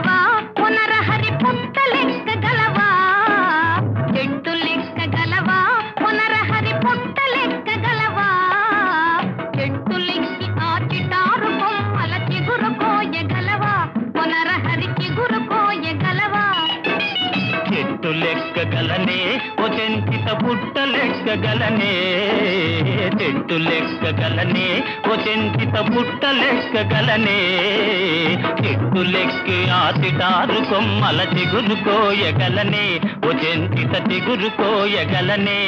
గలవా? పునరహరి పుంత లెక్క గలవా? చెట్టు లెక్క గలవా? పునరహరి పుంత చెంకిత పుట్ట లెక్కగలనే చెట్టు లెక్కగలనే ఓ చెంకిత పుట్ట లెక్కగలనే చెట్టు లెక్కి ఆసిటారు కొమ్మల చిగురు కోయగలనే ఓ చెంకిత చిగురు కోయగలనే.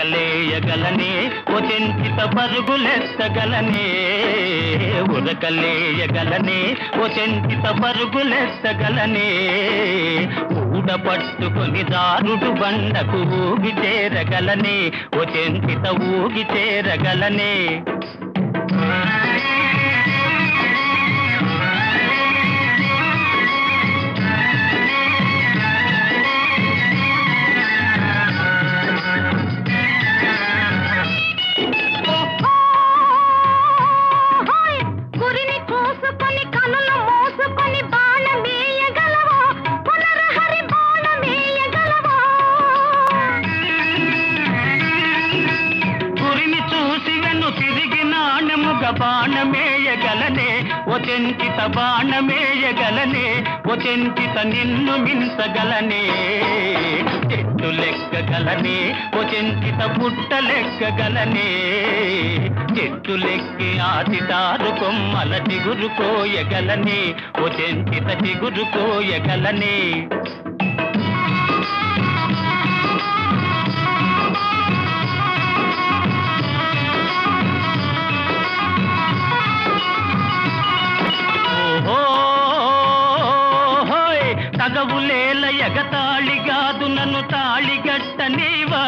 ఉరకలేయగలనే ఓ చెంచిత పరుగులెత్తగలనే. ఉరకలేయగలనే ఓ చెంచిత పరుగులెత్తగలనే. ఊడ పట్టుకొని దారుడు బండకు ఊగి చేరగలనే ఓ చెంచిత ఊగి చేరగలనే. బాణమేయగలనే ఓ చెంచిత బాణమేయగలనే ఓ చెంచిత నిన్ను మించగలనే. చెట్టు లెక్కగలనే ఓ చెంచిత పుట్ట లెక్కగలనే. చెట్టు లెక్కి ఆతిటారు కొమ్మల చిగురు కోయగలనే ఓ చెంచిత చిగురు కోయగలనే. ఎగతాళిగాదు నన్ను తాళిగట్ట నీవా?